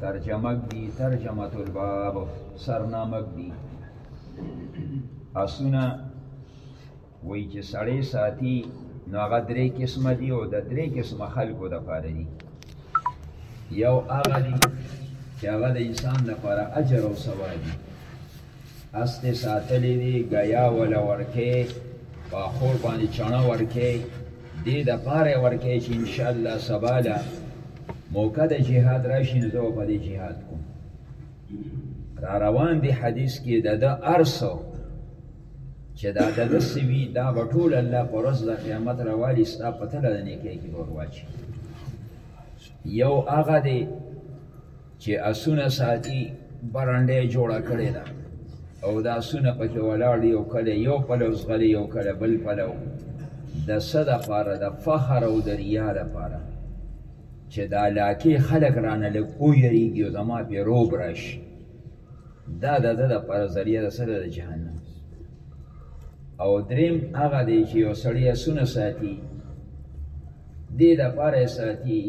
ترجمک دی ترجمه الباب سرنامک دی اسونه وای چې سړی ساتي نو هغه درې قسمه دي او د درې قسمه خلکو لپاره دي یو هغه دي چې هغه د انسان لپاره اجر او ثواب دي اسنې ساتلې دي ګیا ولا ورکه په خور باندې چڼه ورکه دې د پاره ورکه چې ان شاء الله سباله موقع د جهاد راشي نو زه په دې جهاد کوم را روان دي حدیث کې د د ارسو چې دا د د سوي دا بټول الله پر ورځ د قیامت راوالي ستا په تل د نیکه کې ور واچي یو هغه دی چې اسونه ساتي برنډه یې جوړه کړې ده او دا اسونه پکې ولاړ دي او کله یو پلو ځغلي او کله بل پلو د څه دپاره د فخر او د ریا دپاره چې د علاقې خلک رانه لږ ویرېږي او زما پې روب راشي دا د ده دپاره ذریعه د څه ده د جهنم او دریم هغه دی چې یو سړی اسونه ساتي دې د پاره ساتي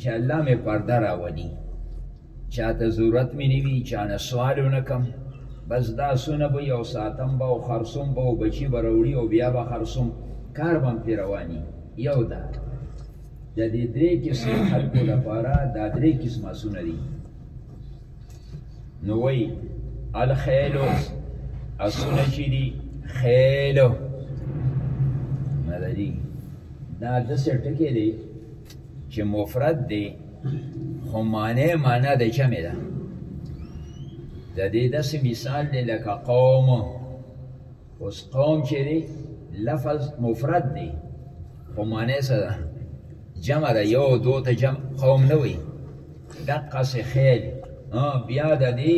چې الله مې پرده راولي چاته ضرورت مې نه وي چا نه سوال ونه کم بس دا سونه به یو ساتم به او خرڅوم به او بچي به راوړي او بیا به خرڅوم کار به هم پرې رواني یو دا د دې درې قسمه خلکو لپاره دا درې قسمه سونه دي نو وای الخیل اسونه چې دي خیل مدني دا د سټکې دی چې مفرد دی خو معنی معنا د جمع ده د دې داسې مثال دی لکه قوم اوس قوم چې دی لفظ مفرد دی خو معنی څه ده جمع ده یو دو ته جمع قوم نه وي دقسې خیل بیا د دې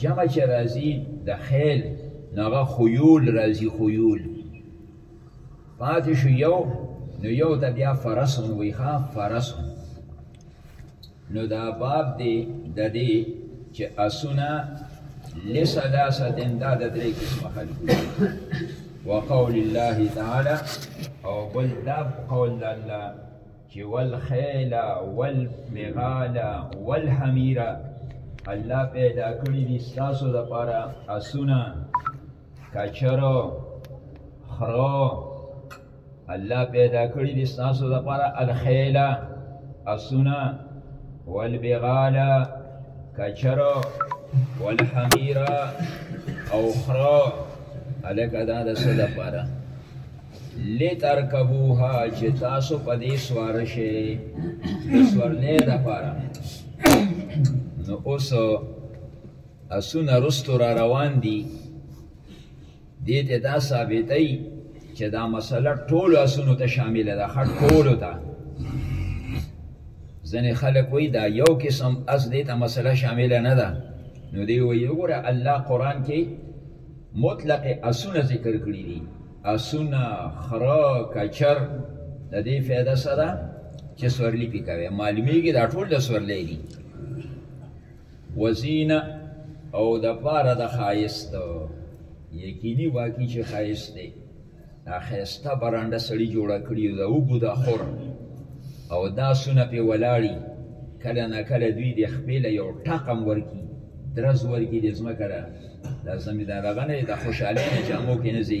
جمع چې راځي د خیل نو هغه خیول راځي خیول پاتې شو یو نو یو ته بیا فرسون وي ښه فرسون نو دا باب دی د دې چې اسونه لثلاثه دا د درې قسمه خلکو وقول الله تعالی او بل دا قول الله چې والخیل والبغال والحمیره الله پیدا کړی دي تاسو لپاره اسونه کچرو خرو الله پیدا کړی دي تاسو لپاره الخیلا اسونه والبغالا کچرو والحمیرا او خرا الکه دا د څه لپاره لترکبوها چې تاسو په دې سوار شئ د سورلې لپاره نو اوس اسونه رستو را روان دي دې ته دا ثابتوي چې دا مسله ټولو اسونو ته شامله ده ښه ټولو ته ځینې خلک وایي دا یو قسم اس دې ته مسله شامله نه ده نو دی وایي وګوره الله قرآن کې مطلق اسونه ذکر کړي دي اسونه خره کچر د دې فایده سره چې سورلی پی کوي معلومیږي دا ټول د سورلی دي وزینه او د پاره د خایست یقیني واقعي چې خایست دی دا خایسته برانډه سړي جوړه کړي دا وګو دا خور او دا سونه په ولاړی کله نه کله دوی د خپل یو ټقم ورکی درز ورکی د زما کړه دا زمي دا لغنه د خوشاله جامو کې نه زی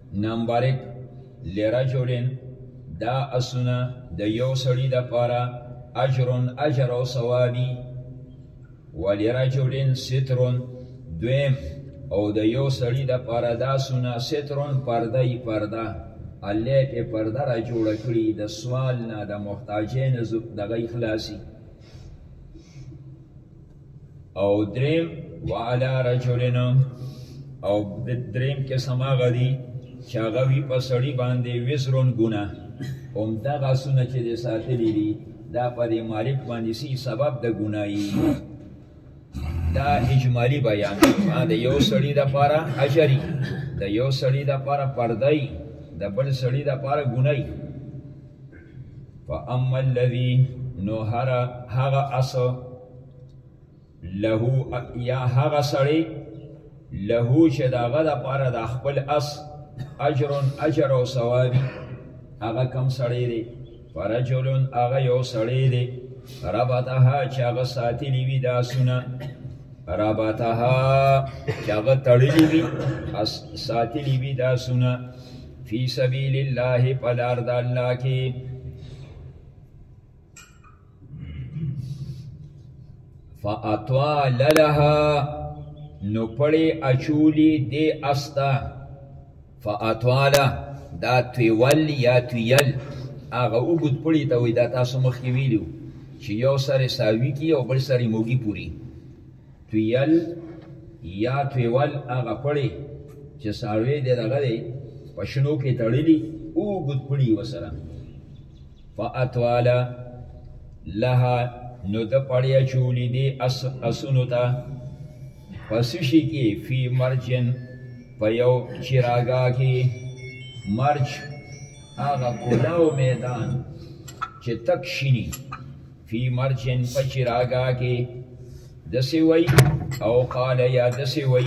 نمبرک لرجل دا اسونه د یو سړي د پاره اجر اجر او ثوابي ولرجل ستر دویم او د یو سړي د پاره دا سونه ستر پرده ای پرده الله په پرده را جوړ کړی د سوال نه د محتاجین دغه خلاصي او دریم وعلى رجلنا او دریم کې سما غدي چې هغه وی په سړی باندې وزرون ګنا هم دا غاسونه چې د ساتلی دي دا په دې مالک باندې سي سبب د ګناي دا اجمالی بیان دا یو سړی د پاره اجری د یو سړی د پاره پردای د بل سړی د پاره ګنای فاما الذي نو هر هغه اس له یا هغه سړی له چې داغه د پاره د خپل اس اجر اجر او ثواب هغه کم سړی دی فرجل هغه یو سړی دی ربطها چې هغه ساتلی وي دا سونه ربطها چې هغه تړلی وي ساتلی وي دا سونه فی سبیل الله پلار د الله کې فاطوال لها نو پړی اچولی دی استا فاطوال دا تویل یا تویل هغه وګد پړی ته وی دا تاسو مخکې ویلو چې یو سره ساوی کی او بل سره موګی پوری تویل یا تویول هغه پړی چې ساروی دی دغه دی په شنو کې تړلی اوږد پړي وسره فاتواله لها نو د پړی اچولی دی اس اسونو ته پس شي کې فی مرجن په یو چراګا کې مرج هغه کولاو میدان چې تک شینی فی مرج په چراګا کې دسی وی او قال یا دسی وی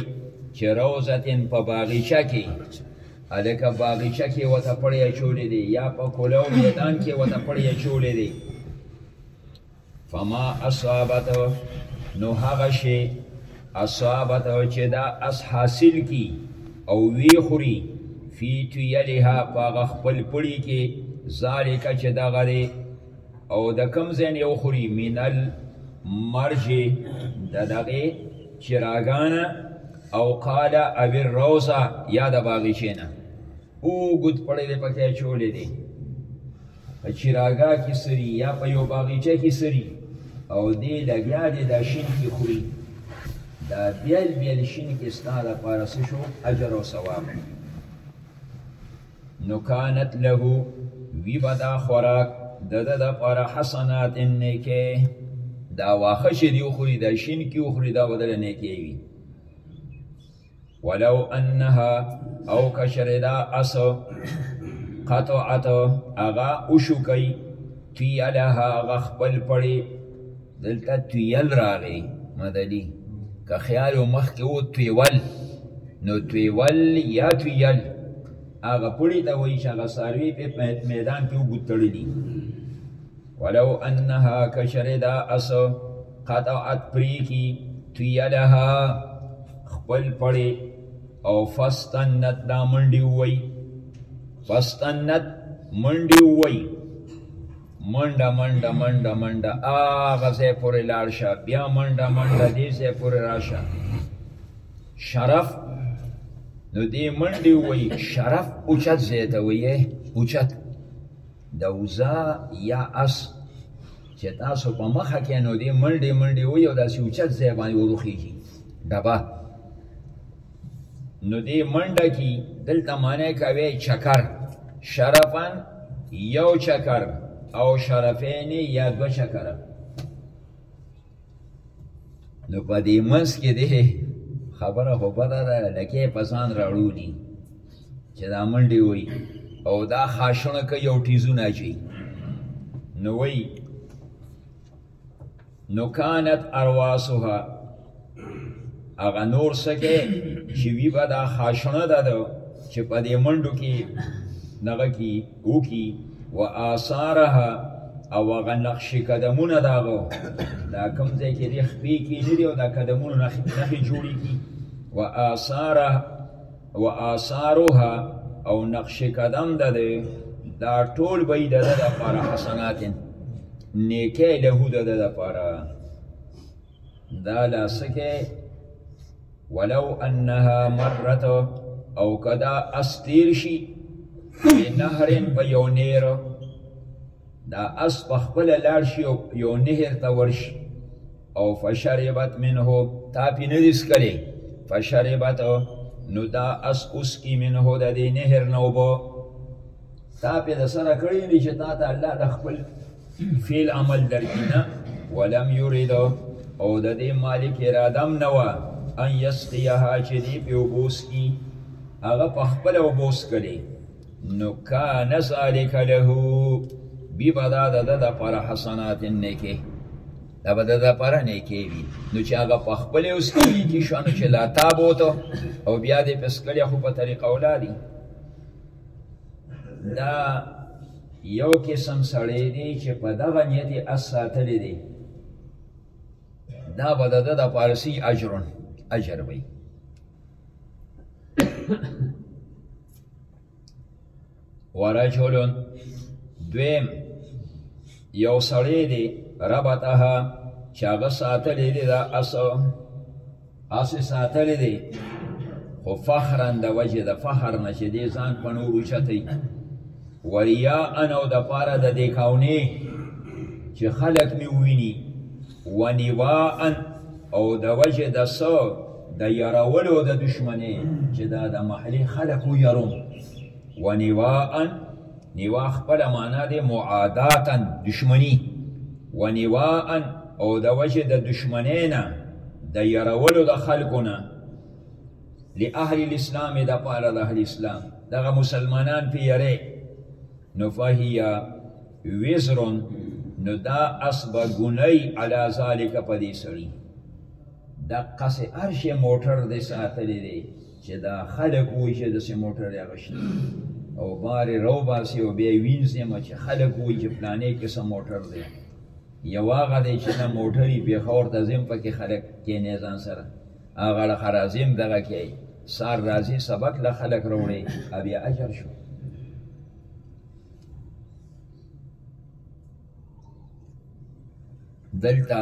چې روزتن په باغچه کې الکه باغچه کې وته پړې چولې دي یا په کولو میدان کې وته پړې چولې دي فما اصابت نو هغه شی اصابت چې دا اس حاصل کی او وی خوري فی تیلها په خپل پړی کې ذالک چې دا غره او د کم ځای نه وخوري من المرج د دغې چراګانه او قال او الروزه یا د باغچې نه اوږد پړی دی پکې اچولی دی په چراګاه کې سري یا په یو باغچه کې سري او دی لګیا دی دا شین کې خوري دا بیل بیل شین کې ستا لپاره څه شو اجر او ثواب نو کانت له وی بدا خوراک د د د پر حسنات نیکه دا واخه چې دی خوري دا شین کی خوري دا بدل نه کیږي ولو انها او کشردا اس قطعت اغا اشکی تیلها غخپل پړی دلته تویل راغی مدني که خیال و مخکې و تویول نو تویول یا تویل هغه پړی ته وایي چې هغه څاروي په میدان کې اوږد تړلي ولو انها کشرې دا اس قطعت پریخي تویلها خپل پړی او فستنت دا منډي وایي فستنت منډي وایي منډه منډه منډه منډه هغه ځای پورې لاړ شه بیا منډه منډه دې ځای پورې راشه شرف نو دې منډې وایي شرف اوچت ځای ته وایي اوچت د وزا یا اس چې تاسو په مخه کې نو دې منډې منډې وایي او داسې اوچت ځای باندې وروخیږي ډبه نو دی منډه کی دلته معنی کوي چکر شرفن یو چکر او شرفین یا دو چکر نو په دې منځ کې دی خبره خو بده ده لکه په ځان راړو دي چې دا منډې وي او دا خاشونه کوي او ټیزونه اچوي نو وایي نو کانت ارواسها هغه نور سکه چې وی به دا خاشنه ده ده چې په دې منډو کې نغه کی او کی و آثارها او هغه نقش قدمونه داغو دا کوم ځای کې د خپې کې نه دی او دا قدمونه نخې جوړي کی و آثارها و آثارها او نقش قدم ده ده دا ټول به د ده لپاره حسنات نیکه له ده ده لپاره دا لاسکه ولو انها مرت او کدا استیر شي نهرن په یو نیره دا اس په خپل لاړ شي او یو نهر ته ورشي او فشربت منه تا پې نه دي څکلی فشربت نو دا اس اسکي منه د دې نهر نه اوبه تا پې د سره کړی دی چې تا ته الله د خپل فعل عمل درکړي نه ولم یرید او د دې مالک اراده هم نه وه ان یسقیها چې دې پې اوبه وسکي هغه په خپله اوبه وسکلی نو کان ذالک له بی بدا د د پر حسنات نیکه دا به د پر نیکه وی نو چې هغه په خپل اوس کې کی شانو چې لا تاب وته او بیا دې پس کړی خو په طریقه اولادي دا یو قسم سړی دی چې په دغه نیت یې اس ساتلی دی دا به د ده د پارسي اجرون اجر وي ورجلون دویم یو سړی دی ربطها چې هغه ساتلی دی دا اسو اسې ساتلی دی خو فخرا د وجه د فخر نه چې دی ځان په نورو چتی وریا ان او د پاره د دیکاونی چې خلک می ویني ونواء او د وجې د څه د يرولو د دشمنې چې دا د محلې خلق ويروم ونواء نوا خپل معنا د معاداتن دشمنی ونواء او د وجې د دشمنې نه د يرولو د خلقو نه لأهل الاسلام د پاره د اهل اسلام دغه مسلمانان پی یری نو فهیا وزرون نو دا اسبه ګنای علا ذالک په دې سړي د قصې ارشه موټر دې ساتلې دی چې دا خلک وایي چې داسې موټر یې غشي او بارې رو باسي او بیا وینځي ما چې خلک وایي چې پلانې کې سم موټر دی یو هغه دی چې نه موټري پېښور ته ځم پکې خلک کېنې ځان سره هغه له خرازیم دغه کې سار راځي سبق له خلک راوړي بیا اجر شو دلته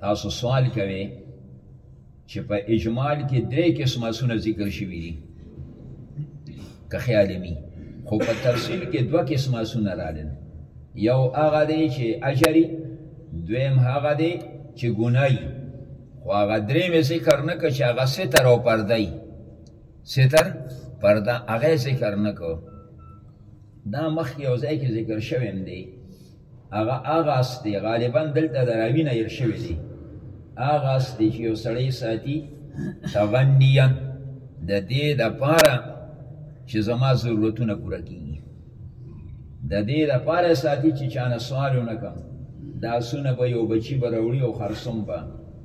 تاسو سوال کوي چې په اجمال کې درې قسمه سونه ذکر شوي دي که خیال می خو په تفصیل کې دوه قسمه سونه راغلل یو هغه دی چې اجری دویم هغه دی چې ګنای خو هغه درې مې ذکر نه که چې هغه ستر او پردی ستر پرده هغه ذکر نه کو دا مخ یو ځای کې ذکر شوی دی هغه هغه اس دی غالبا دلته دراوی نه ير شوی دی هغه اس دی چې یو سړی ساتي تغنیا د دې د پاره چې زما ضرورتونه پوره کیږي د دې د پاره ساتي چې چانه سوالونه کوم دا سونه به یو بچی بروړي او خرصم به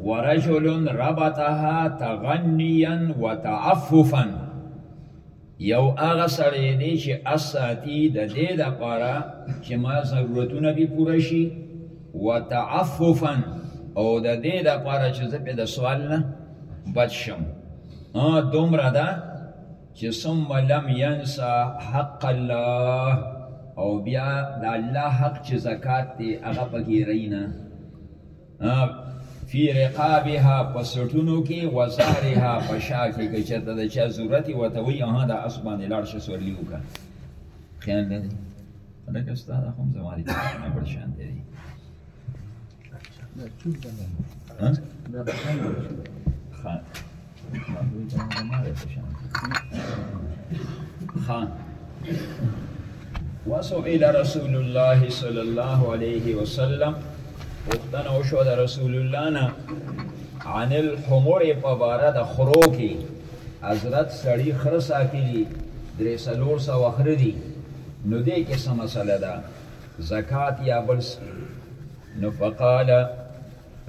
ورجل ربطها تغنيا وتعففا یو هغه سړی دی چې اساتی د دې د پاره چې ما ضرورتونه به پوره شي وتعففا او د دې د پاره چې زه په د سوال نه بچ شم ا دومره ده چې ثم لم ينسى حق الله او بیا د الله حق چې زکات دی هغه پکې رینه فی رقابها پسټونو کې وزارها پشا کې کې چرته د چا ضرورت وي ورته وایي اها د اس باندې لاړ شه سورلي وکړه خیال نه دی لکه ستا دا هم زما د نه بل شان دی ها خان وسئل رسول الله صلی الله علیه وسلم وختنه وشو د رسول الله نه عن الحمر په باره د خرو کې حضرت سړی خره ساتلی درې څلور سوه خره دي نو دې کې څه مسله ده زکات یا بل نو فقال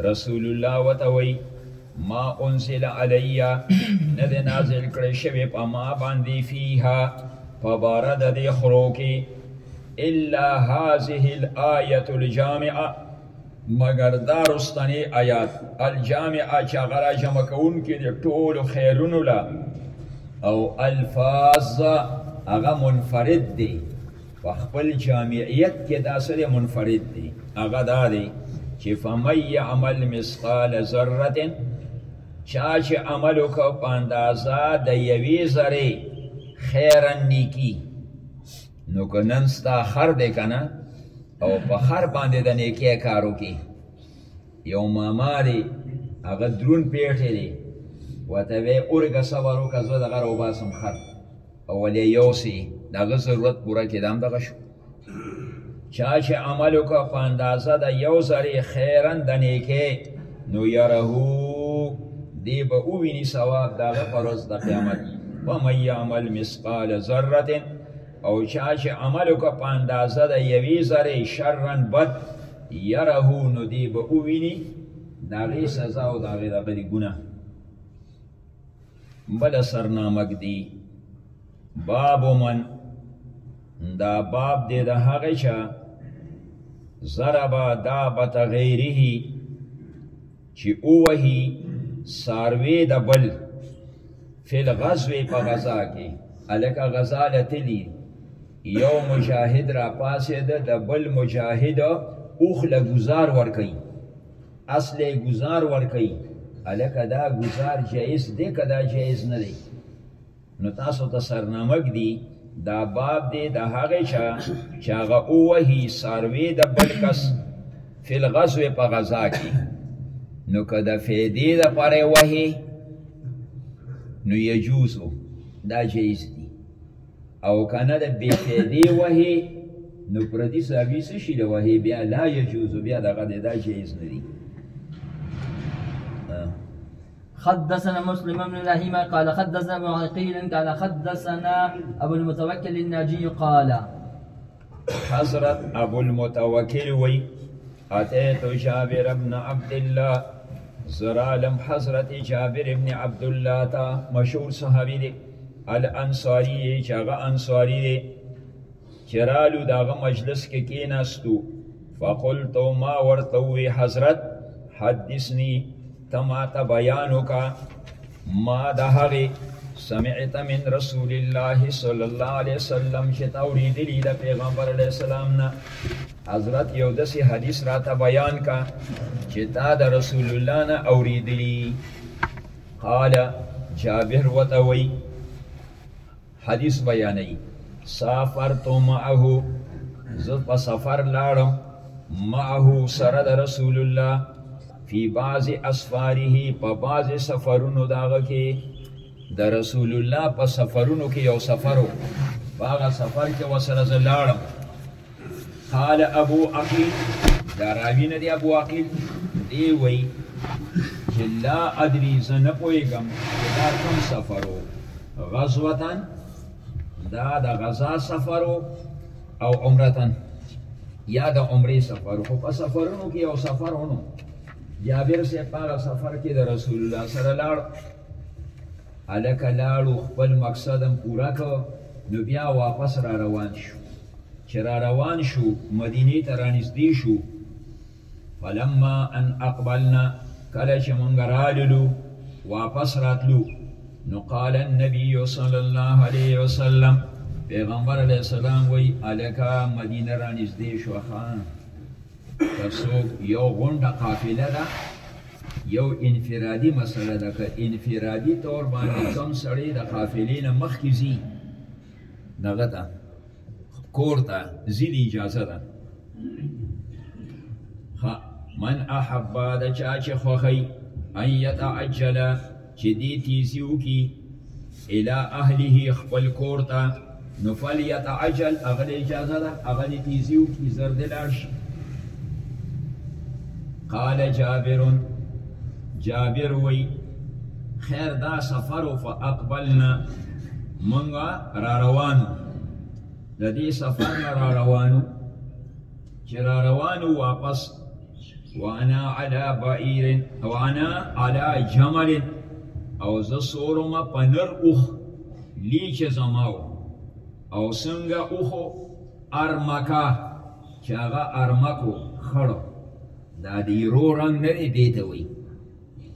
رسول الله وته وی ما انزل علی نه ده نازل کړی شوی په ما باندې فیها په بار د دې خرو کې الا هذه الايه الجامعه مگر دا رستنی آیات الجامعه چې هغه را جمع کوونکې د ټولو خیرونو له او الفاظ هغه منفرد دی په خپل جامعیت کې دا سره منفرد دی هغه دا دی چې فمن يعمل مثقال ذره چا چې عمل وکړ په اندازه د یوې ذرې خیرا نیکی نو که نن ستا خر دی که نه او په خر باندې د نیکی کار وکړي یو ماما دی هغه درون پیټی دی ورته وایي اورګه صبر وکړه زه د غره وباسم خر او ولې یو سي د هغه ضرورت پوره کې دام دغه شو چا چې عمل وکړ په اندازه د یو زرې خیرن د نیکې نو یرهو دی به وویني ثواب د هغه پر ورځ د قیامت ومن یعمل مثقال ذره او چا چې عمل وکړ په اندازه د یوې زرې شرن بد یرهو نو دی به وویني د هغې سزا او د هغې د غلي ګناه بل سرنامه دی باب من دا باب دی د هغه چا ضربا دابت غیره چې اوهی ساروی د بل فل غزوه په غزا کې الکه غزا لتلی یو مجاهد را پاسې ده د بل مجاهد اوخ له گزار ورکي اصل گزار ورکي الکه دا گزار جایز دی که دا جایز نه دی نو تاسو ته سرنامک دی دا باب دی د هغه چا چې هغه اوهی ساروی د بل کس فی الغزو په غزا کې نو که د فیدې د پاره وهی نو یجوزو دا جایز دی او کنه د بی فیدی وهی نو پردی صحابی څه شي د وهی بیا لا یجوز بیا دغه د دا جایز نه دی حدثنا مسلم بن لهيمة قال حدثنا ابو عقيل قال حدثنا ابو المتوكل الناجي قال حضرت ابو المتوکل وی اتیت جابر ابن عبدالله زرالم حضرت جابر ابن عبدالله تا مشهور صحابی دی الانصاری چې هغه انصاری دی چې رالو د هغه مجلس کې کېناستو فقلت ما ورته وی حضرت حدثني تما ته بیان وکړه ما د هغې، سمعت من رسول الله صلی الله علیه وسلم، چې تا اورېدلي د پېغمبر علیه السلام نه، حضرت یو داسې حدیث راته بیان کا چې تا د رسول الله نه اورېدلي. قال جابر وته وایي حدیث بیانوي، سافرت معه، زه په سفر لاړم، معه، سره د رسول الله، فی بعض اسفاره، په بعضې سفرونو د هغه کې، د رسول الله په سفرونو کې یو سفر و، په هغه سفر کې ورسره زه لاړم. قال ابو عقیل دا راوی نه دی ابو عقیل دی وی چې لا ادري زه نه پوهېږم چې دا کوم سفر و غزوتن دا د غزا سفر و او عمرتن یا د عمرې سفر خو په سفرونو کې یو سفر ونو جابر صاحب په هغه سفر کې د رسول الله سره لاړ هلکه لاړو خپل مقصد هم پوره کړ نو بیا واپس را روان شو چې را روان شو مدینې ته رانږدې شو فلما ان اقبلنا کله چې مونږ راللو واپس راتلو نو قال النبي صلی الله علیه وسلم پیغمبر علیه السلام وی الکا مدینه را نږدې شو خان تاسو یو غونډه قافله ده یو انفرادي مسله ده که انفرادي تور باندې کم سړی د قافلې نه مخکې ځي دغه ده کور ته ځینې اجازه ده من احب د چا چې خوښي ان يتعجل چې دې تیزی وکي الى اهله خپل کور ته نو فل يتعجل اغل اجازه ده اغل تیزی وکي زرد لاش قال جابر جابر وی خیر دا سفر او فاقبلنا منګه را روانو د دې سفر نه را روانو چې را روانو واپس وانا علا بعیر وانا علا جمل او زه سورم پنر اوخ لی چې زماو او څنګه اوخو ارمکا چې هغه ارمکو خړو دا دی رو رنگ نه دی دیته وی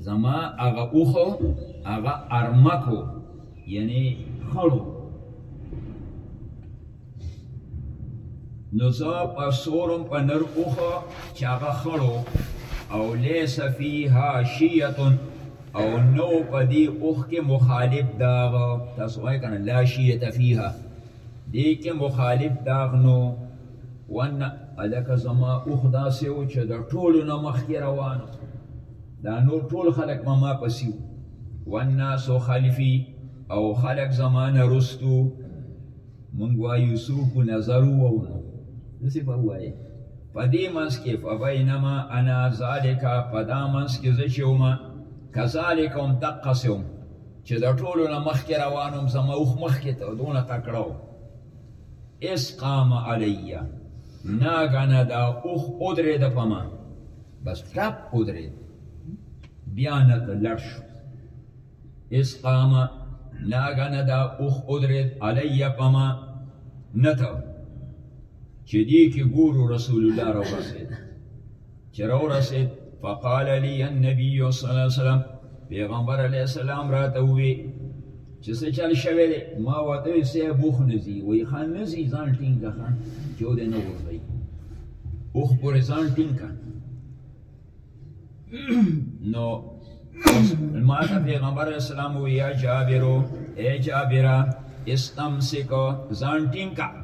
زما هغه اوخه هغه ارمکو یعنی خړو نو زه په سورم په نر اوخه چې هغه خړو او لیس فیها شیتون او نو په دې اوخ کې مخالف داغ تاسو وایئ کنه لا شیت فیها دې کې مخالف داغ نو وانه الکه زما اوخ داسې و چې د ټولو نه مخکې روان دا نور ټول خلک به ما پسې وو والناس خلفي او خلک زما نه رستو مونږ وایو څوک نظر ووهلو داسې به ووایې په دې منځ کې فبینما انا ذالکه په دا منځ کې زه چې وم کذالک هم دقسې وم چې د ټولو نه مخکې روان وم زما اوښ مخکې ته دونه تکړه اذ قام علی ناګنه دا اوخ ودرېده په ما بس ټپ ودرېد بیا نه ته لړ شو اس قامه ناګه نه دا اوخ ادرید علی پما نه ته چې دی کې ګورو رسول الله را ورسېد چې راورسېد فقال لي النبي صلی الله علیه وسلم پیغمبر علیه السلام راته ووی چې څه چل شوی دی ما ورته وویل سه بوخ نه ځي وایي ښه نه ځي ځان ټینګ کړه ښه چې ودې نه غورځوي اوښ پورې ځان ټینګ کړه نو ما ته پیغمبر علیه السلام ووی یا جابرو ای جابره استمسکو ځان ټینګ کړه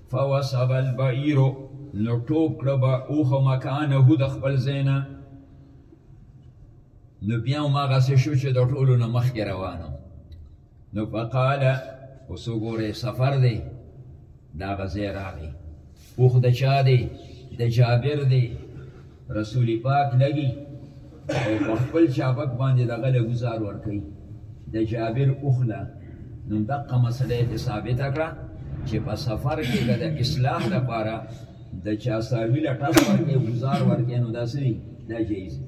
فوسب البعیر نو ټوب کړه به اوخه مکانه د خپل زینا نو بیا هم هغه څه شو چې د ټولو نه مخکې روانو نو فقال اوس وګورئ سفر دی دا غځی راغی اوخ د چا دی د جابر دی رسول پاک لګي او په خپل چابک باندې د غله ګزار ورکوي د جابر اوخله نو دقه مسله ته ثابت کړه چې په سفر کې د اصلاح لپاره د چا ساروی لټه ورکوي ګزار ورکوي نو دا سری دا جایز دی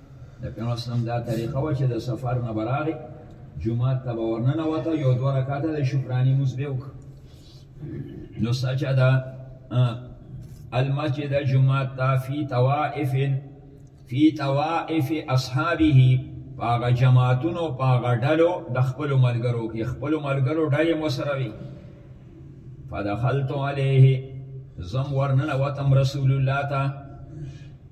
د پیغمبر اسلام دا طریقه وه چې د سفر نه براغی جمعات ته به ورننوته یو دوه رکعته د شکراني لمونځ به وکړ نو سجد المسجد جمعات ته فی طوائف فی طوائف اصحابه پاغه جماعتونو پاغه ډلو د خپل ملګرو کې خپل ملګرو ډلې مو سره وي فدخلت علیه زم ورننه وتم رسول الله ته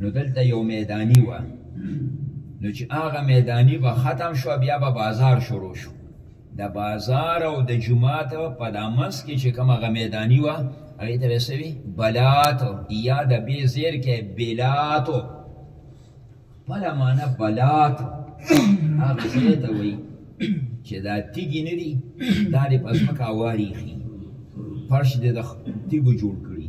نو دلته یو میدانی و نو چې هغه میدانی به ختم شو بیا به بازار شروع شو د بازار او د جماعت په دامنس کې چې کوم هغه میدانی و هغه ته رسوي بلات یا د بی زیر کې بلات بل معنا بلات هغه څه ته وایي چې دا تیګی نه دي دا د پسمکه واري فرش دې د تیګو جوړ کړي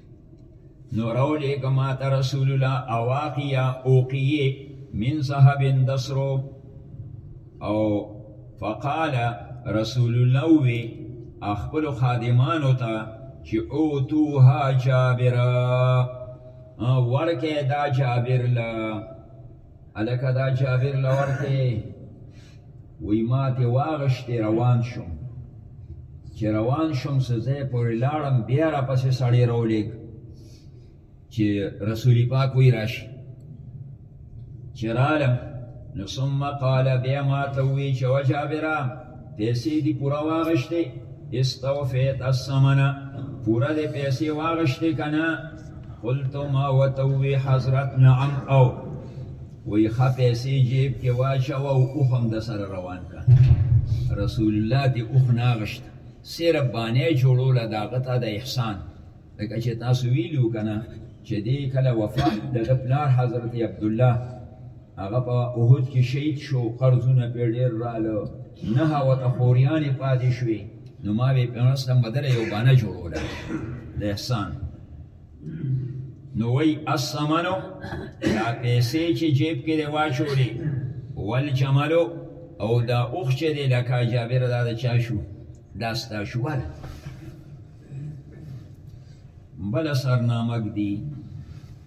نو رو لیگا ما تا رسول اللہ اواقیا اوقیه من صحب دسرو او فقال رسول الله وی خپل خادمانو ته چې او توها جابر ورکه دا جابر لا الکه دا جابر لورته وی ماته واغشتې روان شوم چې روان شوم سزه پورې لاړم بیا را پسې سړی راولېږ چې رسول پاک وی راشي چې رالم نو ثم قال بیا ماته وی چې وجابرا پیسې دې پوره واغشتې استوفیت السمنه پوره دې پیسې واغشتې کنه قلت ما وتوي حضرت نعم او وی خا پیسې جیب کې واشه او اوخم د سره روان کا رسول الله دی اوخ ناغشت سیر باندې جوړول دا غته د احسان لکه چې تاسو ویلو کنه چې دې کله وفات د پلار حضرت عبد الله هغه په احد کې شهید شو قرضونه پې ډېر راله نه هغه ته خوریانې پاتې شوې نو ما به په نستم بدل یو باندې جوړول د احسان نو وی اسمنو دا پیسې چې جیب کې دی واچولې ول جمالو او دا اوخ چې دی لکه جابر دا د چا شو دا ستا شو والا بل سرنامک دی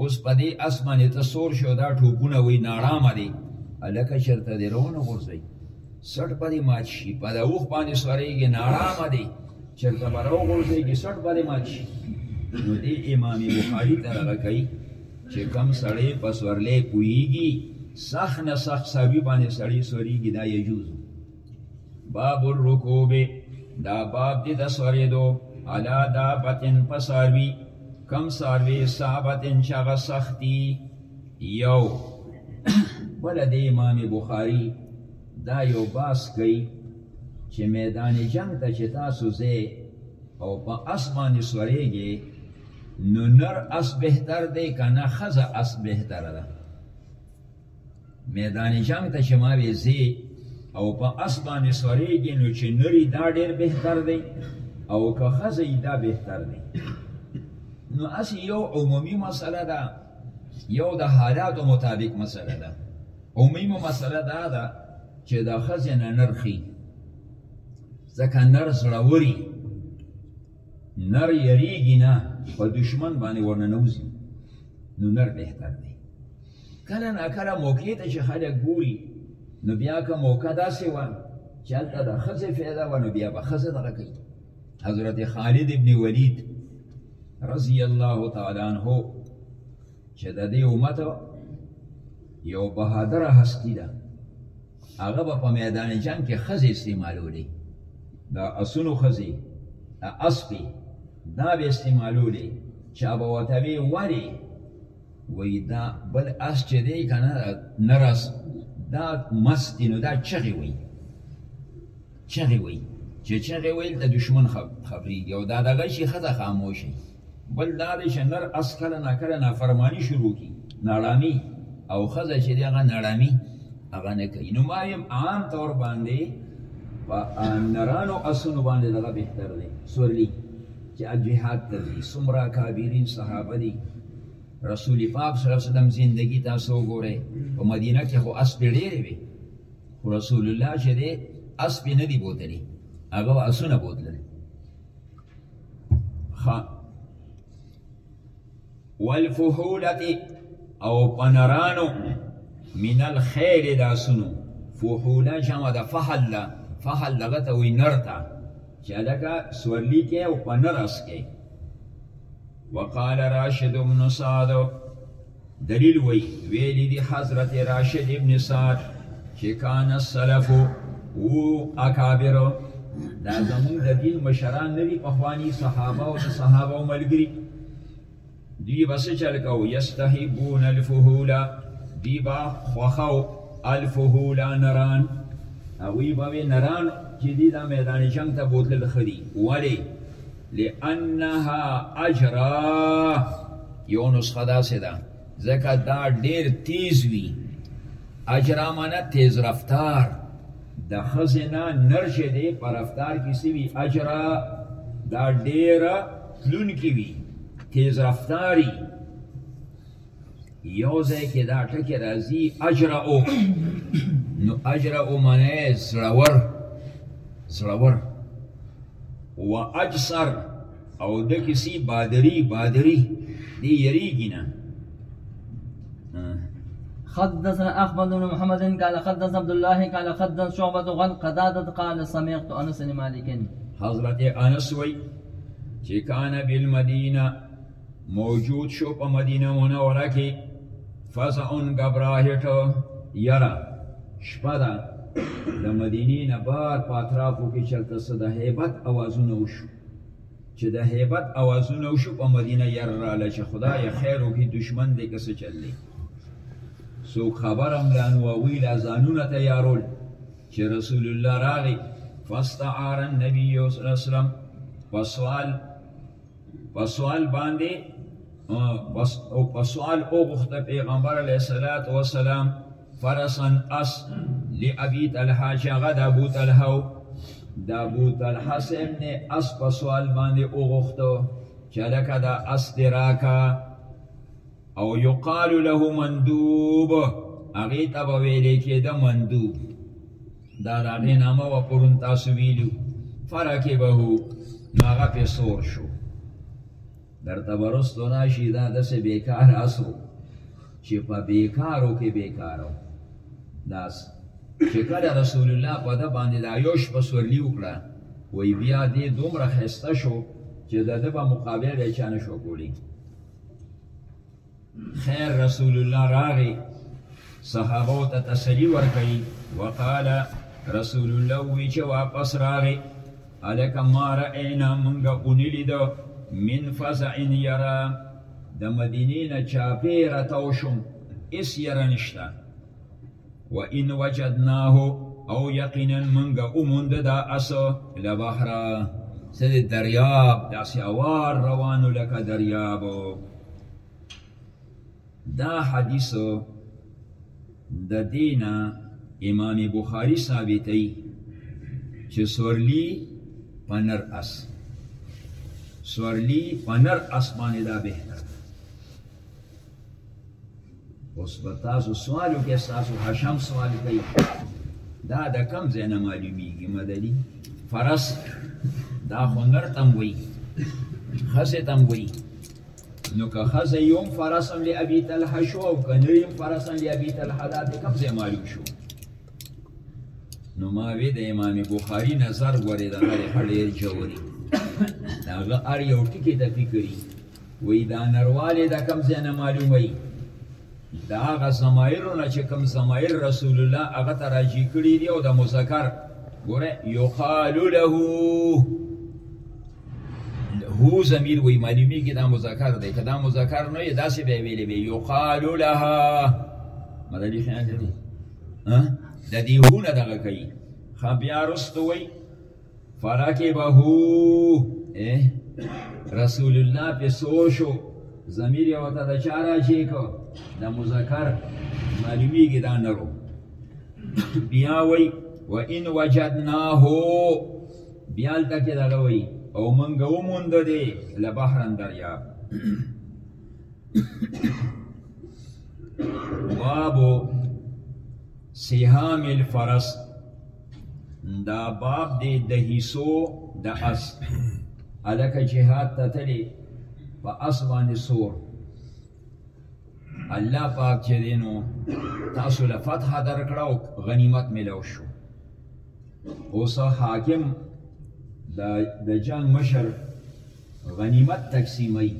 اوس په دې اس باندې ته سور شو دا ټوپونه وي نارامه دي هلکه چېرته دې رونه غورځوي سټ به دې مات شي په د اوښ باندې سورېږي نارامه دی چېرته به راوغورځېږي سټ به دې مات شي نو دې امام بخاري ته دغه کوي چې کم سړی په سورلی پوهېږي سخت نه سخت ساوي باندې سړی سورېږي دا یجوز باب الرکوب دا باب دی د سوریدو علا دابتن په ساروي کم ساروي صعبتن چې هغه سختي یو بله د امام بخاري دا یو باس کوي چې میدان جنگ ته چې تاسو ځئ او په اس باندې سورېږئ نو نر اس بهتر دی که نه ښځه اس بهتره ده میدان جنگ ته چې ما وې ځې او په اس باندې سورېږي نو چې نری دا ډېر بهتر دی او که ښځه یې دا بهتر دی نو هسې یو عمومي مسله ده یو د حالاتو مطابق مسله ده عمومي مسله دا ده چې د ښځې نه نر ښي ځکه نر زړوري نر یریږي نه په دشمن باندې ورننوځي نو نر بهتر دی کله نا کله موقع ته چې خلک ګوري نو بیا که موقع داسې وه چې هلته د ښځې فایده وه نو بیا به ښځه دغه کوي حضرت خالد ابن ولید رضی الله تعالی عنه چې د دې امت یو بهادر هستی ده هغه به په میدان جنگ کې ښځې استعمالولې د اسونو ښځې اسپې دا به استعمالولې چې به ورته وی ولې وای دا بل اس چې دی که نه نرس دا مست دی نو دا چغې وایي چغې وایي چې چغې ویل د دشمن خبرېږي او دا دغه شي ښځه خاموش شي بل دا دی چې نر اس کله ناکله نافرماني شروع کړي ناړامي او ښځه چې دی هغه ناړامي هغه نه کوي نو ما وایم عام طور باندې په نرانو اسونو باندې دغه بهتر دی سورلي چې الجهاد ته ځي څومره کابرین صحابه دي رسول پاک صلی الله علیه وسلم زندگی تاسو وګورئ په مدینه کې خو اسب ډېرې وي خو رسول الله چې دی اسب نه دی بوتلی هغه اسونه بوتل ها والفحولت او پنرانو من الخيل دا سنو فحوله جمع د فحل ده فحل دغه ته وي نر ته چې هلکه سورلي کې او په نر اس کې وقال راشد ابن سعد دلیل وی ویلی دی حضرت راشد ابن سعد چې کان السلف او اکابر دا زمون د دین مشران ندی په خوانی صحابه او صحابه او ملګری دی بس چل کو یستحبون الفهولا دی با خوخو الفهولا نران او وی به نران چې دی دا میدان جنگ ته بوتل خدي ولی لانها اجرا یو نسخه داسې ده ځکه دا ډیر تیز وي اجرا معنی تیز رفتار د ښځې نه نر چې دی په رفتار کې څه وي اجرا دا ډیره تلونکي وي تیز رفتاري یو ځای کې دا ټکی راځي اجرا او نو اجرا او معنی زړور زړور و اجسر او د کسی بادری بادری دی یریږي نه حدثنا احمد بن محمد قال حدثنا عبد الله قال حدثنا شعبة عن قتادة قال سمعت انس بن مالك حضرت انس وی چې کان بالمدینه موجود شو په مدینه منوره کې فزعون غبراهټ یرا شپه ده د مدینې نه بار په اطرافو کې چلته څه د هیبت اوازونه وشو چې د هیبت اوازونه وشو په مدینه یر راله چې خدای خیر وکړي دشمن دې که څه چل دی څوک خبر هم لا نو هغوی لا ځانونه تیارول چې رسول الله راغی فاستعار النبي صلی الله علیه وسلم په سوال په سوال باندې او په سوال او غخت پیغمبر علیه الصلاۃ والسلام فرسن اس لابي طلحه چې هغه د ابو طلحه د ابو طلحه سم نه اس په سوال باندې او غخت چې لکه دا اس دراکا او یقال له مندوب هغه ته به ویل کېده مندوب دا د هغې نامه وه پرون تاسو ویلو فرکبه نو هغه پې سور شو درته به رستو راشي دا داسې بېکار اسو چې په بېکارو کې بېکارو داس چې کله رسول الله په ده باندې دا یو شپه سورلي وکړه وایي بیا دې دومره ښایسته شو چې د ده به مقابله به چا نه شو کولی خیر رسول الله راغی صحابه ته تسلی ورکړي وقال رسول الله وی چې واپس راغی الک ما رأینا منګه اونی لید من فزع یرا د مدینې نه چاپیره تاو شوم اس یره نشته و ان وجدناه او یقینا منګه اوموند دا اسو لبحرا سد دریاب داسې اوار روانو لکه دریاب دا حدیث د دینا امام بخاری ثابتې چې سورلی پنر اس سورلی پنر اسمانه دا بهتر اوس به تاسو سوال وکړئ ستاسو حشم سوال کوي دا د کم ځای نه معلومیږي مدلي فرس دا خو نر تم وایي ښځې تم وایي نو که ښځه یوم فرسا لابي طلحه شو او که نر یم فرسا لابي طلحه دا د کم ځای معلوم شو نو ما وی د امام بخاری نظر ورې دغه ډېر جوړي داغه ار یو ټکی د فکرې وی دا نروالی د کم ځای نه معلوموي د هغه ضمایرو نه چې کم ضمایر رسول الله هغه ته راجع کړي دي او د مذکر ګوره یقال له هو ضمیر وی معلومی کې دا مذکر دی که دا مذکر نه دا څه به ویلې وی یقال لها مدلی خیال دی ها د دې هونه دغه کوي خبیا رستوي فرکبه رسول الله په سور شو ضمیر یو ته د چا راجې کو د مذکر معلومیږي دا نرو بیا وای و ان وجدناه بیا تکي دا وای او منګه وموند دي لبحرن دریاب باب سهام الفرس دا باب دی د حصو د اس الکه جهاد ته تللی په اس باندې سور الله پاک چې دینو تاسو له فتح درکړه او غنیمت ملو شو اوس حاکم د د جنگ مشر غنیمت تقسیمای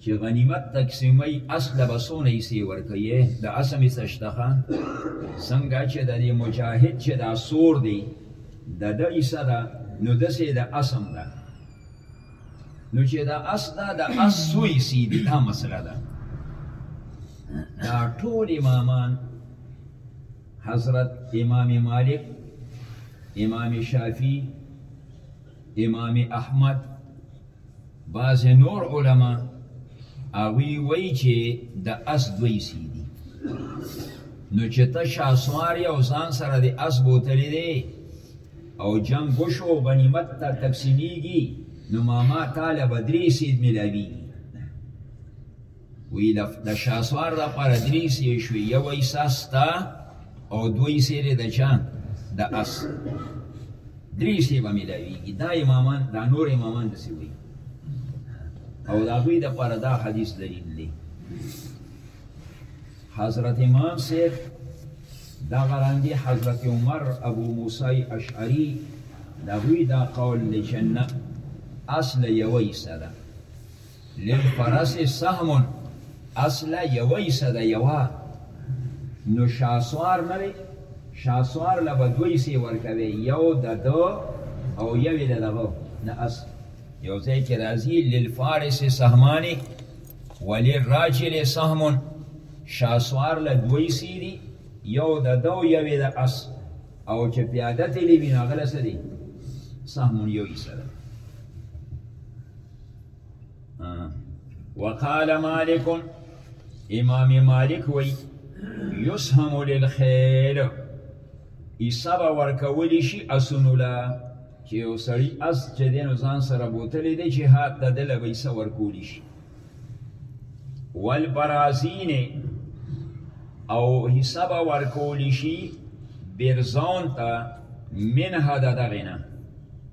چی غنیمت تقسیموی اس له به څونه حصه ورکوی د اس هم حصه شته ښه څنګه چی د دی مجاهد چی دا سور دی د ده حصه ده نو دسی د اس هم ده نو چی د اس ده د اس څو حصی دی دا مسله ده دا ټول امامان حضرت امام مالک امام شافی امام احمد بعضې نور علماء اوی وی چې د اس دوی سی دي نو چې ته شاسواری او ځان سره د اس بوتلې دی او جنگ وشو غنیمت ته تقسیمیږي نو ماما طالب درې سید ملاویږي وی د شاسوار د پاره درې سې شوې یو ایسا ستا او دوی سې د چا د اس درې سې به ملاویږي دا امامان دا نور امامان دسي وي او دا غوی د پاره دا حدیث دلیل دی حضرت امام صاحب دا غرانګي حضرت عمر ابو موسی اشعری دا غوی دا قول لجنه اصل یو ایسا ده للفرس سهم اصل یوه حصه ده یوه نو شاسوار نه دی شاسوار له به دوه حصې ورکوي یو د ده او یو یې د دغه د اس یو ځای کې راځي للفارس سهمانې وللراجل سهم شاسوار له دوه حصې دي یو د ده او یو یې د اس او چې پیاده تللی وي نو هغه له څه دی سهم یو حصه ده وقال مالک امام مالک وی یسهم للخیل ایسا به ورکولی شي اسونو له چې یو سړي اس چې دی نو ځان سره بوتلی دی چې هات ته دله به ایسا ورکولی شي والبرازین او ایسا به ورکولی شي برزون ته منها د دغې نه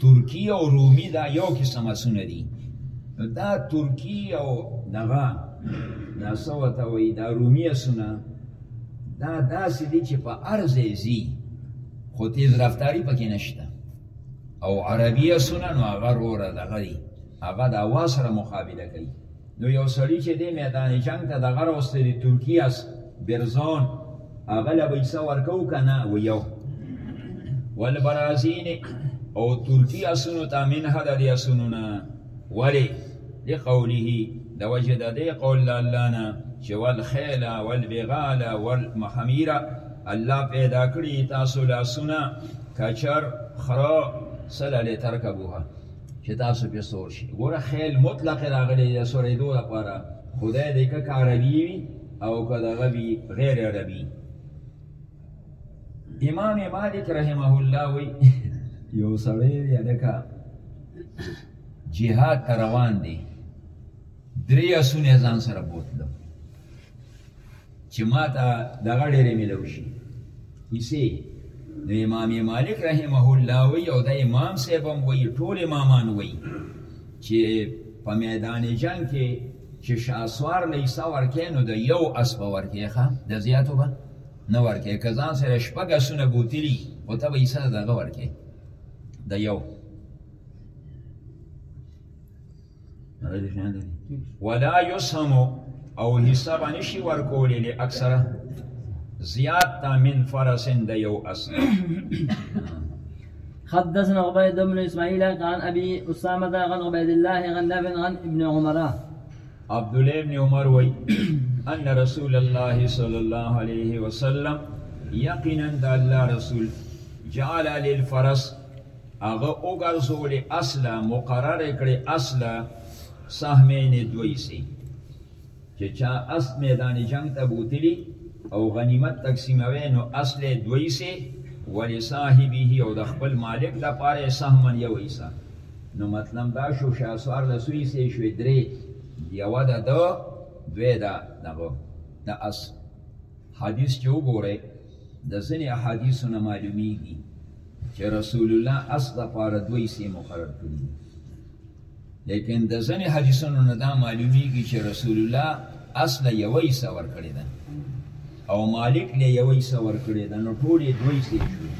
ترکی او رومی دا یو قسم اسونه دي نو دا ترکی او دغه دا سوته وي دا رومی اسونه دا داسې دي چې په ارز زی خو تیز رفتاری پکې نشته او عربی اسونه نو هغه روره دغه دي هغه د هوا سره مقابله کوي نو یو سړی چې دی میدان جنگ ته دغه راوستی دی ترکی است برزان هغه له به عیسه ورکو که نه و یو والبرازین او ترکی اسونو ته من حد دی اسونو نه ولی لقوله د وجه د دې قول د الله نه چې والخیل والبغال والمحمیره الله پیدا کړی تاسو لاسونه کچر خره سلاله ترکبوها چې تاسو په سور شي ګوره خیل مطلق راغلی د سورېدو لپاره خدای دې که عربي وي او که دغه وي غیر عربي امام مالک رحمه الله وی یو سړی دی لکه جهاد ته روان دی درې اسونه ځان سره بوتلم چی ماته دغه ډیرې ملو شي کیسې نو امام مالک رحمه الله وی او د امام صاحب هم وی ټول امامان وی چې په میدان جنگ کې چې شاسوار لیسا ورکې نو د یو اس په ورکې ښه د زیاتو به نه ورکې کزان سره شپږ اسونه بوتلی او ته به یې سره دغه ورکې د یو ولا يسهم او حساب نشي ورکول له اکثره زیات تا من فرسن د یو اصل حدثنا عبيد بن اسماعيل عن ابي اسامه عن عبيد الله عن نافع عن ابن عمر عبد الله بن عمر وي ان رسول الله صلى الله عليه وسلم يقينا الله رسول جعل للفرس هغه وګرځولې اصله مقرر کړې اصله سهمین دوی سي چې چا اصل میدان جنگ ته بوتلی او غنیمت تقسیموي نو اصل دوی سي ولی صاحبه او د خپل مالک د پاره سهمن یو ایسا نو مطلب دا شو شاسوار لسوی سي شوې درې یو د دو دوی دا دغه د اصل حدیث چې وګوره د ځینې احادیثو نه معلومیږي چې رسول الله اس د پاره دوه حصې مقرر کړي دي لیکن د ځنې حدیثونو نه دا معلومیږي چې رسول الله اس له یوه حصه ورکړې ده او مالک له یوه حصه ورکړې ده نو ټول یې دوه حصې شوې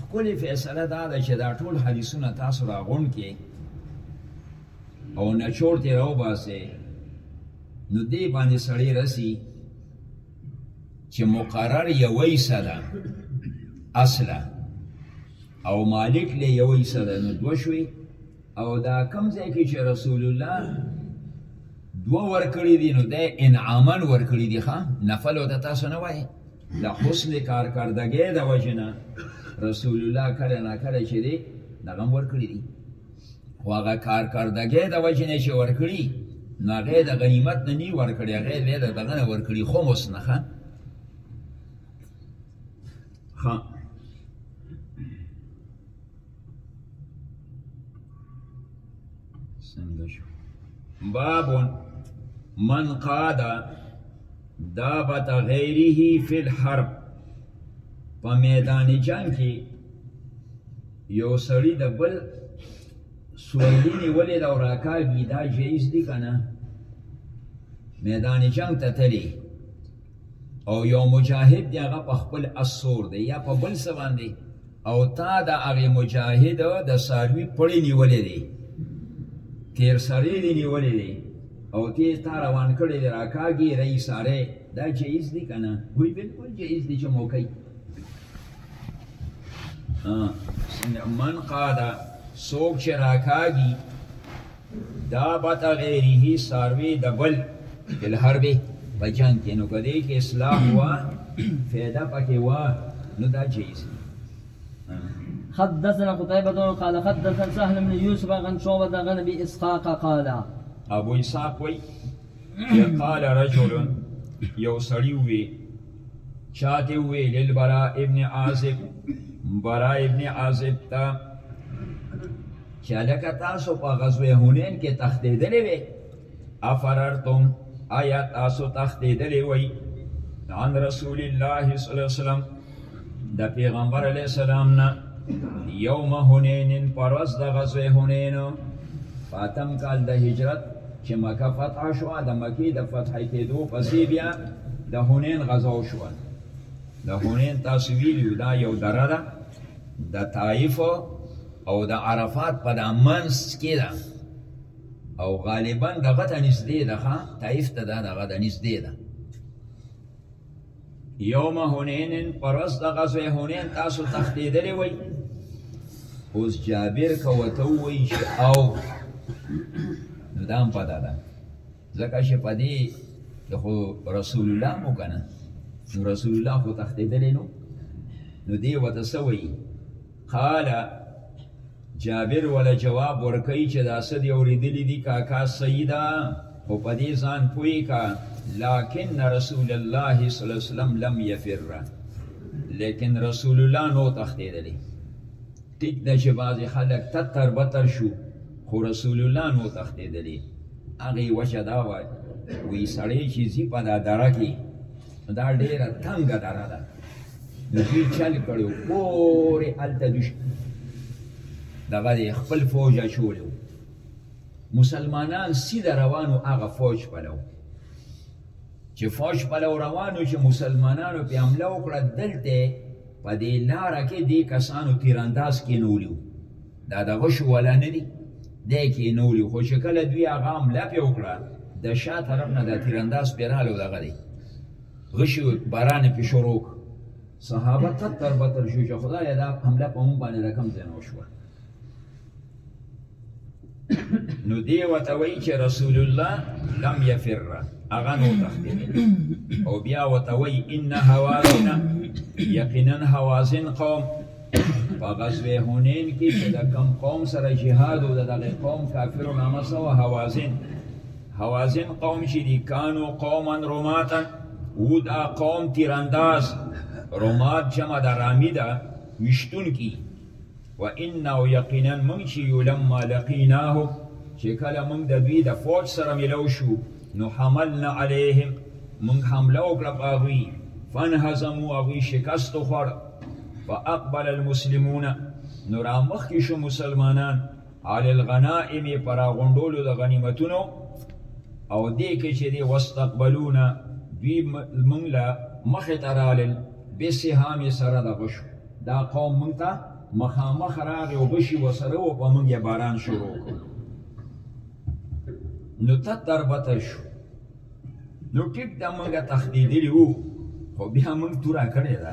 ښکلې فیصله دا ده چې دا ټول حدیثونه تاسو راغون کې او نچوړ ترې راوباسئ نو دې باندې سړی رسی چې مقرر یو ایسه ده اصله او مالک له یو ایسه ده نو دوه شوي او دا کم ځای کې چې رسول الله دوه ورکړي دي نو دا انعامن ورکړي دي ښه نفل او د تاسو نه وایي د حسن کارکردګۍ د وجې نه رسول الله کله نا کله چې دی دغه هم ورکړي دي خو هغه کارکردګۍ د وجې نه چې ورکړي نو هغه د غنیمت نه نی ورکړي هغه بیا د دغه نه ورکړي خمس نه ښه څنګه شو باب من قاد دابت غیره فی الحرب په میدان جنگ کې یو سړی د بل سویلی نیولې دا راکاږي دا جایز دي کنه میدان جنگ ته تللی او یو مجاهد دی هغه په خپل اسور دی یا په بل څه باندې او تا د هغه مجاهد د ساروی پړې نیولې دی تیر سړی دی نیولې دی او تی تا روان کړی دی راکاږي رئیس ساره دا جایز دي کنه وی بالکل جایز دي چې موقع من قادا سوک چې راکاږي دا بت غیره ساروی د بل بل حرب په جنگ کې نو کدی کې اسلام وا فایده پکې وا نو دا جایز حدثنا قتيبة قال حدثنا سهل بن يوسف عن شعبة عن أبي إسحاق قال أبو إسحاق وي قال رجل يو سړی وی چاته وی للبرا ابن عازب برا ابن عازب تا چې لکه تاسو په غزوه هونین کې تختیدلې وي افررتم آیا تاسو تختیدلې وي عن رسول الله صلی الله علیه وسلم د پیغمبر علی السلام نه یوم هونین پرز د غزوه هونین فاطم کال د هجرت چې مکه فتح شوه، د مکې د فتح کېدو پسې بیا د حنین غزا وشوه. د حنین تاسو ویلي یو دا یو دره ده د طایف او د عرفات په دا منځ کې ده او غالبا دغه ته نږدې ده، طایف ته دا دغه ده نږدې ده. یوم هنین پرز د غزوه هنین تاسو تختیدلې وای اوس جابر کوته وای چې او نو دام پتا ده ځکه چې پدې خو رسول الله مو کنه نو رسول الله خو تختیدلې نو نو دی وته سوی قال جابر ولا جواب ورکړي چې دا څه دی اوریدلی دی کاکا سیدا خو په دې ځان پوي کا لکن رسول الله صلی الله علیه وسلم لم یفر لیکن رسول الله نو تختیدلی ټیک د چې بعضی خلک تتر بتر شو خو رسول الله نو تختیدلی هغه وجه دا وای وی سړی چې زی په دا دره کې دا ډیره تنګه دره ده د دوی چل کړی و پورې هلته دوی دغه دی خپل فوج اچولی و مسلمانان سیده روانو هغه فوج پلو چې فوج پلو روانو چې مسلمانانو پې حمله وکړه دلته په دې لاره کې دې کسانو تیرانداز کېنولی و دا د غشو ولا نه دي دی کېنولي خو چې کله دوی هغه حمله پرې وکړه د شا طرف نه د تیرانداز پرې راغلو دغه دی غشي باران یې پرې شروع کړ صحابه تتر بتر شو چې خدایه دا حمله په موږ باندې د کوم ځای نه وشوه نو دی ورته وایي چې رسول الله لم یفر هغه نو تښتېدلی او بیا ورته وایي ان هوازن یقینا هوازن قوم په غزوه حنین کې چې د کم قوم سره جهاد او دغه قوم کافرو نامه سو حوازن حوازن قوم چې دي کانو قوما روماتا و دا قوم تیرانداز رومات جمع د رامی ده وشتون کی و انه یقینا من چې یلما لقیناه چې کله موږ د دوی د فوج سره ملو شو نو حملنا علیهم مونږ حمله وکړه په هغوی فانهزمو هغوی شکست وخوړ فاقبل المسلمون نو رامخکې شو مسلمانان علی الغنائم پر غونډولو د غنیمتونو او دې کې چې دی واستقبلونا دوی مونږ له مخې ته رالل بسهامې سره د غشو دا قوم مونږ ته مخامخ راغی او غشي وسره و په مونږ یې باران شروع کړو نو ته تربته شو نو ټیټ دا مونږه تخدیدلی وو خو بیا مونږ تورا کړی دا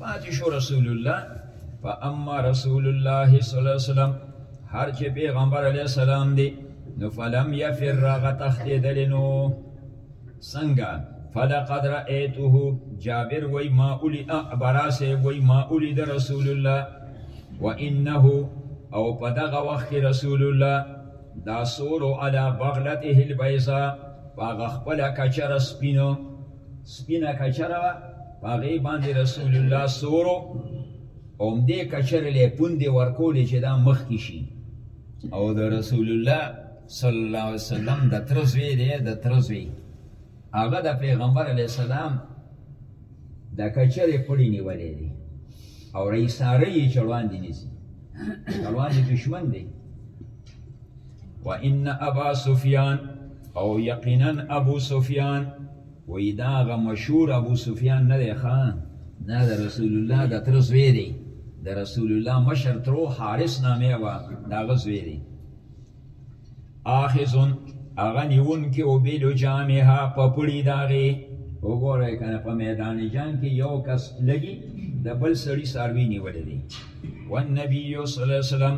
پاتې شو رسول الله فاما رسول الله صلی الله علیه وسلم هر چې پیغمبر علیه السلام دی نو فلم یفر راغه تخدیدلی نو څنګه فلقد رأيته جابر وای ما اولی براسه وای ما اولی د رسول الله وانه او په دغه وخت رسول الله دا سورو علا بغلته البیضا پاغه خپل کچره سپینو سپینه کچره پاغه باندې رسول الله سورو اوم دې کچره له پوندې ورکولې چې دا مخ کې شي او د رسول الله صلی الله علیه وسلم د ترزوی دی د ترزوی هغه د پیغمبر علیه السلام د کچرې پړی نیولې دی او رئیساره یې چړوان دی نیسی چړوان دی دشمن دی و ان ابا سفیان او یقینا ابو سفیان وی داغه مشهور ابو سفیان نه دی خان دا د رسول الله د تر زوی دی د رسول الله مشر ترو حارس نامه و داغه زوی دی آخذن هغه نیونکي او بلو جامها په پړي د هغې وګورئ که نه په میدان جنګ کې یو کس لګي د بل سړي څاروي نیولی دی والنبي صلی الله علیه وسلم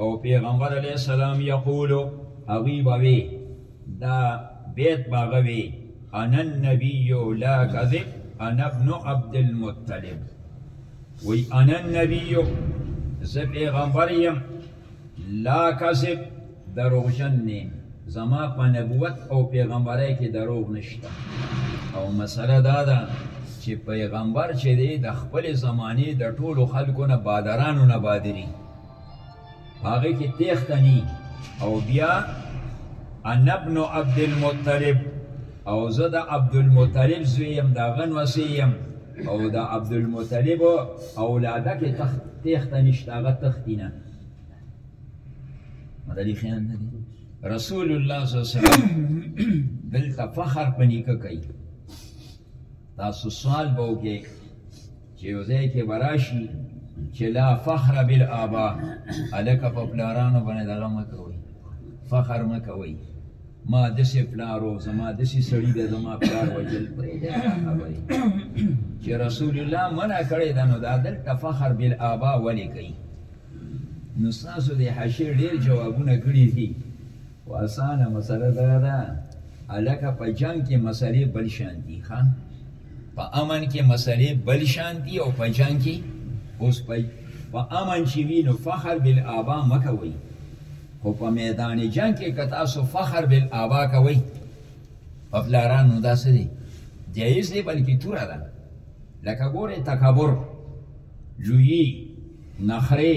او پیغمبر علیه السلام یقولو هغوی به وي دا بیت به هغه وي انا النبي لا کذب انا ابن عبد المطلب وی انا النبي زه پیغمبر یم لا کذب دروغجن نیم زما په نبوت او پیغمبرۍ کې دروغ نشته او مسله دا ده چې پیغمبر چې دی د خپل زمانه د ټولو خلکو نه بادرانو نه بادری هغه کې تیختنی او بیا ان ابن عبد المطلب او زه د عبدالمطلب زوی یم د هغه نوسی یم او د عبدالمطلب اولاده کې تخت تېښته نشته هغه تښتي نه مدلي خیال نه دی رسول الله صلی الله علیه وسلم دلته فخر پنیکه کوي تاسو سوال به وکړئ چې یو ځای کې به راشي چې لا فخر بالآبا هلکه په پلارانو باندې دغه مه کوئ فخر مه کوئ ما داسې پلار و زما داسې سړي دی زما پلار وژل پرېږدی خبرې چې رسول الله منع کړې ده نو دا دلته فخر بالآبا ولې کوي نو ستاسو د حاشیې ډېر جوابونه کړي دي خو اسانه مسله دا ده الکه په جنگ کې مسلې بل شان دي ښا په امن کې مسلې بل شان دي او په جنگ کې اوس په په امن چې وي نو فخر بالآبا مه کوئ خو په میدان جنګ کې که تاسو فخر بالآبا کوئ په پلارانو داسې دی جایز دی بلکې توره ده لکه ګورې تکبر لویي نخرې